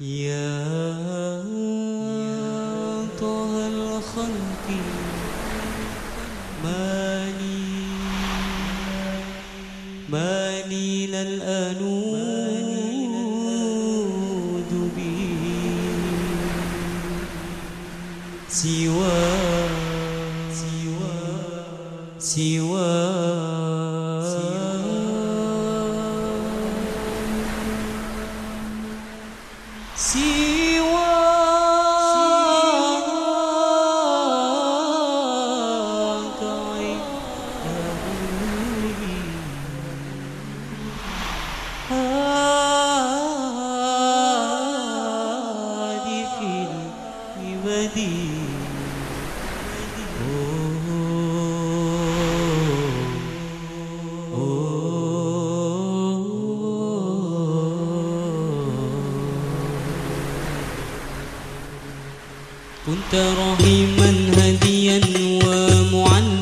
يا طه الخلق ما لي ما لي به سوى سوى سوى كنت رحيما هديا ومعنا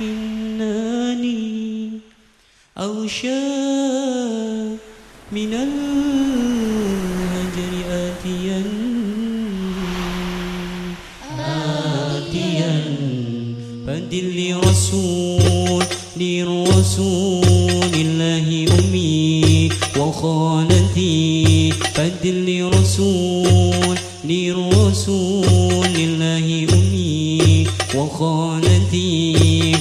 ولكنني أغشى من الهجر آتيا آتيا. فدل لرسول لرسول الله أمي وخالتي. فدل لرسول لرسول خونتي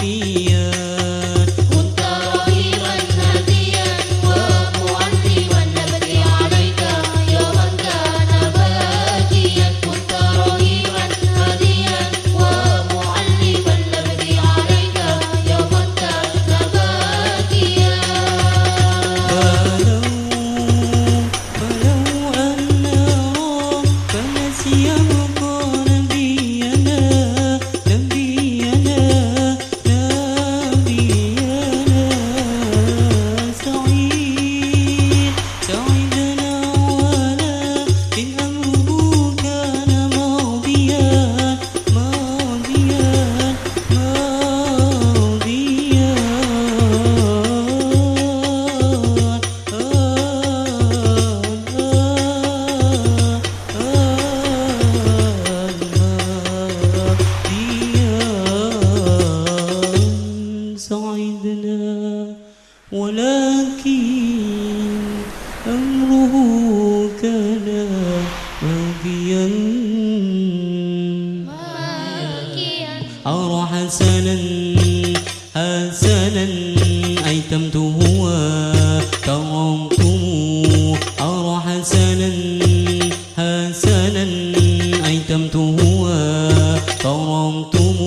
की أرى حسنا حسنا أيتمته وكرمته أرى حسنا حسنا أيتمته وكرمته